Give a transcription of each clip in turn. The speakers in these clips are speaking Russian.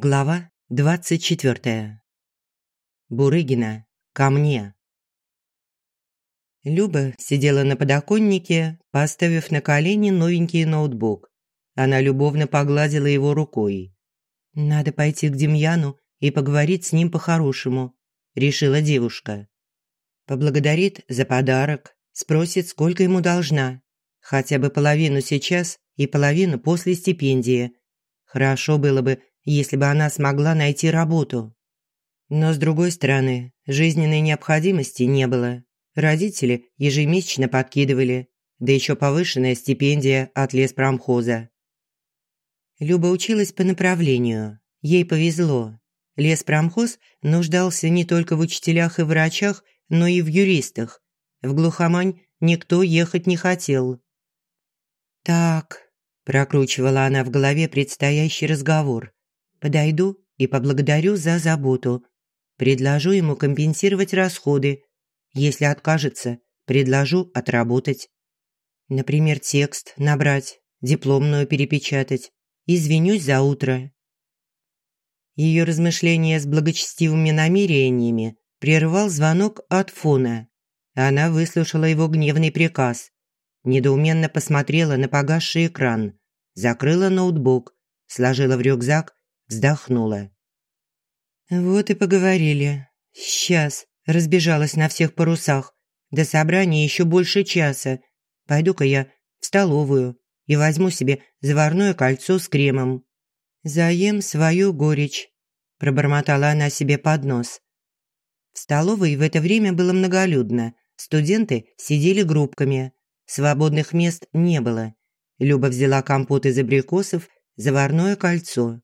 Глава 24. Бурыгина, ко мне. Люба сидела на подоконнике, поставив на колени новенький ноутбук. Она любовно погладила его рукой. «Надо пойти к Демьяну и поговорить с ним по-хорошему», – решила девушка. Поблагодарит за подарок, спросит, сколько ему должна. Хотя бы половину сейчас и половину после стипендии. Хорошо было бы, если бы она смогла найти работу. Но, с другой стороны, жизненной необходимости не было. Родители ежемесячно подкидывали, да еще повышенная стипендия от леспромхоза. Люба училась по направлению. Ей повезло. Леспромхоз нуждался не только в учителях и врачах, но и в юристах. В глухомань никто ехать не хотел. «Так», – прокручивала она в голове предстоящий разговор. Подойду и поблагодарю за заботу. Предложу ему компенсировать расходы. Если откажется, предложу отработать. Например, текст набрать, дипломную перепечатать. Извинюсь за утро. Ее размышления с благочестивыми намерениями прервал звонок от фона. Она выслушала его гневный приказ. Недоуменно посмотрела на погасший экран, закрыла ноутбук, сложила в рюкзак вздохнула. «Вот и поговорили. Сейчас». Разбежалась на всех парусах. До собрания еще больше часа. Пойду-ка я в столовую и возьму себе заварное кольцо с кремом. Заем свою горечь», – пробормотала она себе под нос. В столовой в это время было многолюдно. Студенты сидели группками. Свободных мест не было. Люба взяла компот из абрикосов, заварное кольцо.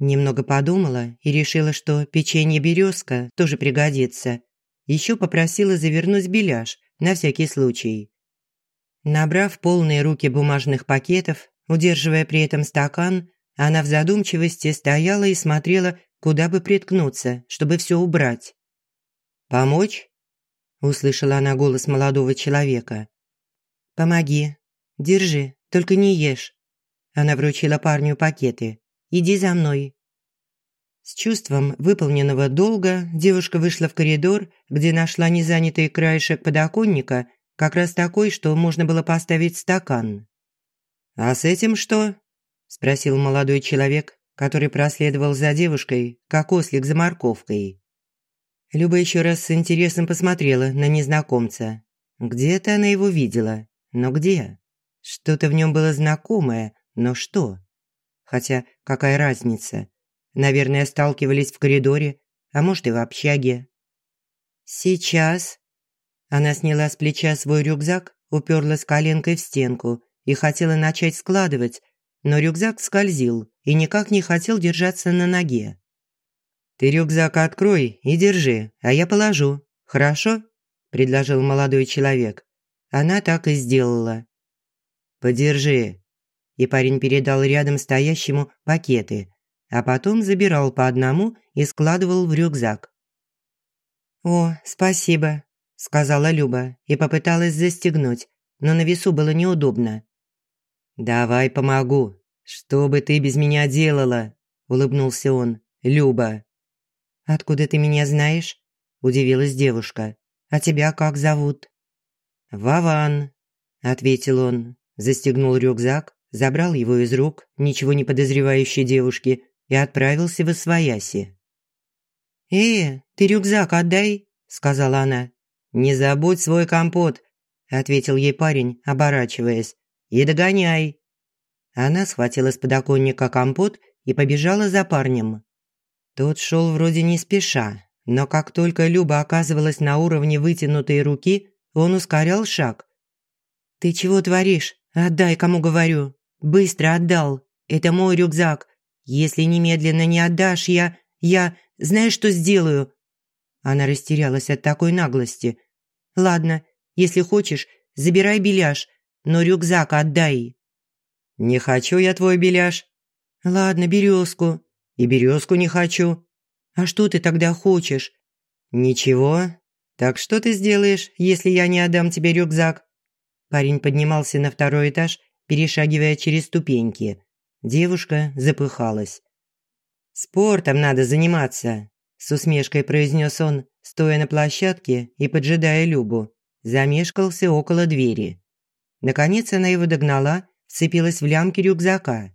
Немного подумала и решила, что печенье «Березка» тоже пригодится. Еще попросила завернуть беляш на всякий случай. Набрав полные руки бумажных пакетов, удерживая при этом стакан, она в задумчивости стояла и смотрела, куда бы приткнуться, чтобы все убрать. «Помочь?» – услышала она голос молодого человека. «Помоги. Держи, только не ешь». Она вручила парню пакеты. Иди за мной». С чувством выполненного долга девушка вышла в коридор, где нашла незанятый краешек подоконника, как раз такой, что можно было поставить стакан. «А с этим что?» – спросил молодой человек, который проследовал за девушкой, как ослик за морковкой. Люба еще раз с интересом посмотрела на незнакомца. Где-то она его видела, но где? Что-то в нем было знакомое, но что? Хотя какая разница? Наверное, сталкивались в коридоре, а может и в общаге. «Сейчас». Она сняла с плеча свой рюкзак, уперлась коленкой в стенку и хотела начать складывать, но рюкзак скользил и никак не хотел держаться на ноге. «Ты рюкзак открой и держи, а я положу, хорошо?» – предложил молодой человек. Она так и сделала. «Подержи», и парень передал рядом стоящему пакеты, а потом забирал по одному и складывал в рюкзак. «О, спасибо», – сказала Люба и попыталась застегнуть, но на весу было неудобно. «Давай помогу. Что бы ты без меня делала?» – улыбнулся он. «Люба». «Откуда ты меня знаешь?» – удивилась девушка. «А тебя как зовут?» «Вован», – ответил он, застегнул рюкзак, забрал его из рук ничего не подозревающей девушки и отправился в Освояси. «Э, ты рюкзак отдай», – сказала она. «Не забудь свой компот», – ответил ей парень, оборачиваясь. «И догоняй». Она схватила с подоконника компот и побежала за парнем. Тот шел вроде не спеша, но как только Люба оказывалась на уровне вытянутой руки, он ускорял шаг. «Ты чего творишь? Отдай, кому говорю!» Быстро отдал. Это мой рюкзак. Если немедленно не отдашь, я... Я... Знаешь, что сделаю?» Она растерялась от такой наглости. «Ладно, если хочешь, забирай беляш, но рюкзак отдай». «Не хочу я твой беляш». «Ладно, березку». «И березку не хочу». «А что ты тогда хочешь?» «Ничего. Так что ты сделаешь, если я не отдам тебе рюкзак?» Парень поднимался на второй этаж перешагивая через ступеньки. Девушка запыхалась. «Спортом надо заниматься», – с усмешкой произнес он, стоя на площадке и поджидая Любу. Замешкался около двери. Наконец она его догнала, вцепилась в лямки рюкзака.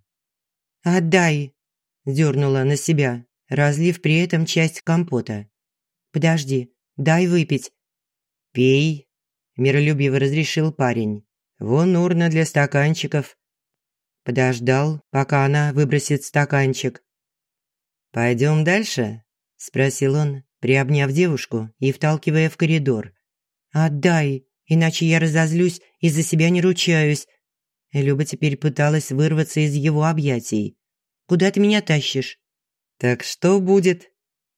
«Отдай!» – дернула на себя, разлив при этом часть компота. «Подожди, дай выпить». «Пей», – миролюбиво разрешил парень. «Вон урна для стаканчиков». Подождал, пока она выбросит стаканчик. «Пойдем дальше?» – спросил он, приобняв девушку и вталкивая в коридор. «Отдай, иначе я разозлюсь и за себя не ручаюсь». Люба теперь пыталась вырваться из его объятий. «Куда ты меня тащишь?» «Так что будет?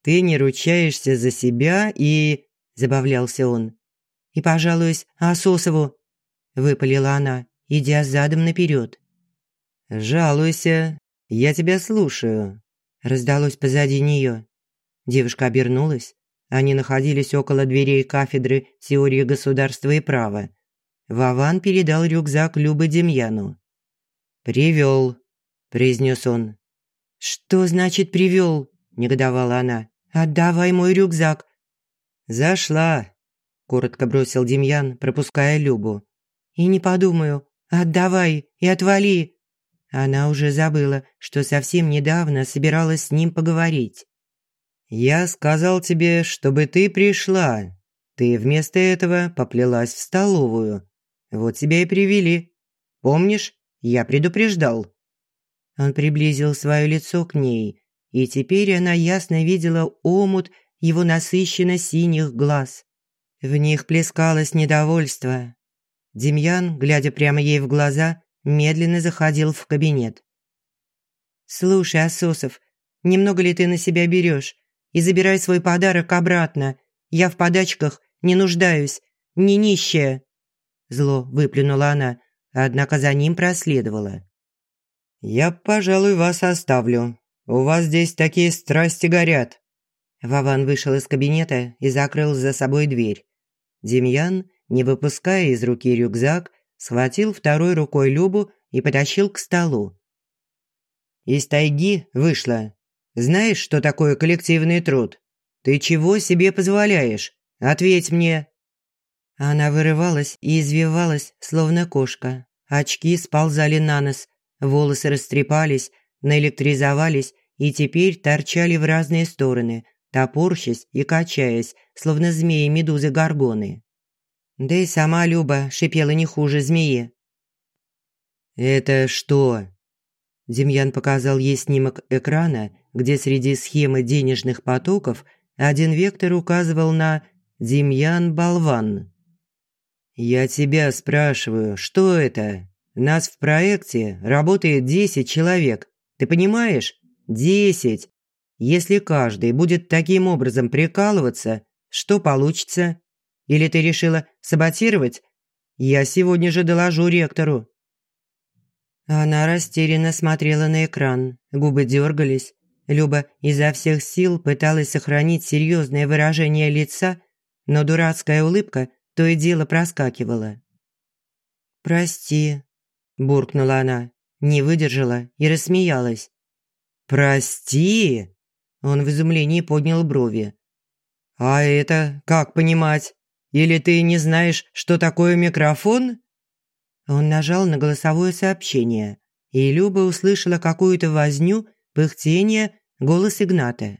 Ты не ручаешься за себя и...» – забавлялся он. «И пожалуюсь Асосову», – выпалила она, идя задом наперед. «Жалуйся, я тебя слушаю», – раздалось позади нее. Девушка обернулась. Они находились около дверей кафедры теории государства и права. Вован передал рюкзак Любы Демьяну. «Привёл», – произнес он. «Что значит привёл?» – негодовала она. «Отдавай мой рюкзак». «Зашла», – коротко бросил Демьян, пропуская Любу. «И не подумаю. Отдавай и отвали». Она уже забыла, что совсем недавно собиралась с ним поговорить. «Я сказал тебе, чтобы ты пришла. Ты вместо этого поплелась в столовую. Вот тебя и привели. Помнишь, я предупреждал». Он приблизил свое лицо к ней, и теперь она ясно видела омут его насыщенно синих глаз. В них плескалось недовольство. Демьян, глядя прямо ей в глаза, медленно заходил в кабинет. «Слушай, Асосов, немного ли ты на себя берешь? И забирай свой подарок обратно. Я в подачках не нуждаюсь, не нищая». Зло выплюнула она, однако за ним проследовала. «Я, пожалуй, вас оставлю. У вас здесь такие страсти горят». Вован вышел из кабинета и закрыл за собой дверь. Демьян, не выпуская из руки рюкзак, схватил второй рукой Любу и потащил к столу. «Из тайги вышла. Знаешь, что такое коллективный труд? Ты чего себе позволяешь? Ответь мне!» Она вырывалась и извивалась, словно кошка. Очки сползали на нос, волосы растрепались, наэлектризовались и теперь торчали в разные стороны, топорщась и качаясь, словно змеи-медузы-горгоны. Да и сама Люба шипела не хуже змеи. «Это что?» Демьян показал ей снимок экрана, где среди схемы денежных потоков один вектор указывал на «Демьян Болван». «Я тебя спрашиваю, что это? Нас в проекте работает десять человек. Ты понимаешь? Десять. Если каждый будет таким образом прикалываться, что получится?» Или ты решила саботировать? Я сегодня же доложу ректору». Она растерянно смотрела на экран, губы дергались. Люба изо всех сил пыталась сохранить серьезное выражение лица, но дурацкая улыбка то и дело проскакивала. «Прости», – буркнула она, не выдержала и рассмеялась. «Прости?» – он в изумлении поднял брови. «А это как понимать?» Или ты не знаешь, что такое микрофон?» Он нажал на голосовое сообщение, и Люба услышала какую-то возню, пыхтение, голос Игната.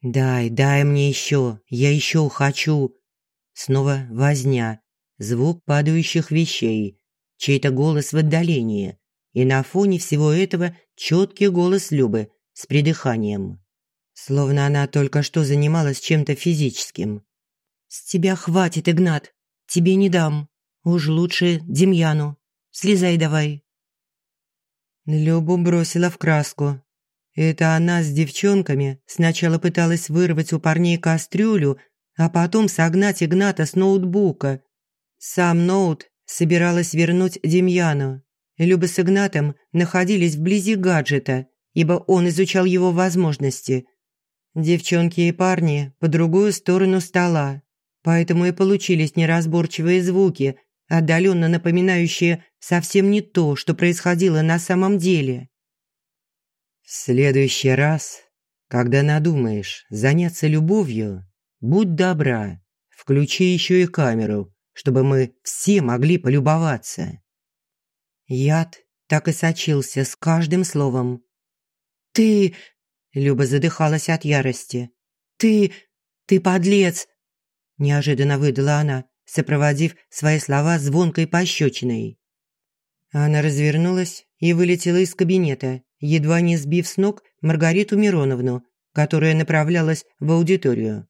«Дай, дай мне еще, я еще хочу!» Снова возня, звук падающих вещей, чей-то голос в отдалении, и на фоне всего этого четкий голос Любы с придыханием. Словно она только что занималась чем-то физическим. «С тебя хватит, Игнат. Тебе не дам. Уж лучше Демьяну. Слезай давай». Любу бросила в краску. Это она с девчонками сначала пыталась вырвать у парней кастрюлю, а потом согнать Игната с ноутбука. Сам ноут собиралась вернуть Демьяну. Люба с Игнатом находились вблизи гаджета, ибо он изучал его возможности. Девчонки и парни по другую сторону стола Поэтому и получились неразборчивые звуки, отдаленно напоминающие совсем не то, что происходило на самом деле. «В следующий раз, когда надумаешь заняться любовью, будь добра, включи еще и камеру, чтобы мы все могли полюбоваться». Яд так и сочился с каждым словом. «Ты...» – Люба задыхалась от ярости. «Ты... ты подлец!» – неожиданно выдала она, сопроводив свои слова звонкой пощечиной. Она развернулась и вылетела из кабинета, едва не сбив с ног Маргариту Мироновну, которая направлялась в аудиторию.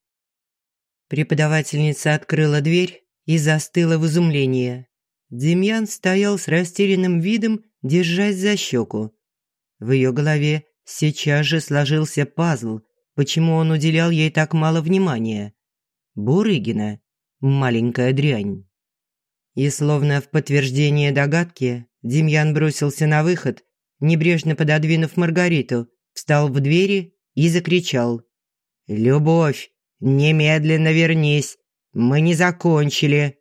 Преподавательница открыла дверь и застыла в изумлении. Демьян стоял с растерянным видом, держась за щеку. В ее голове сейчас же сложился пазл, почему он уделял ей так мало внимания. Бурыгина, маленькая дрянь. И словно в подтверждение догадки, Демьян бросился на выход, небрежно пододвинув Маргариту, встал в двери и закричал. «Любовь, немедленно вернись, мы не закончили!»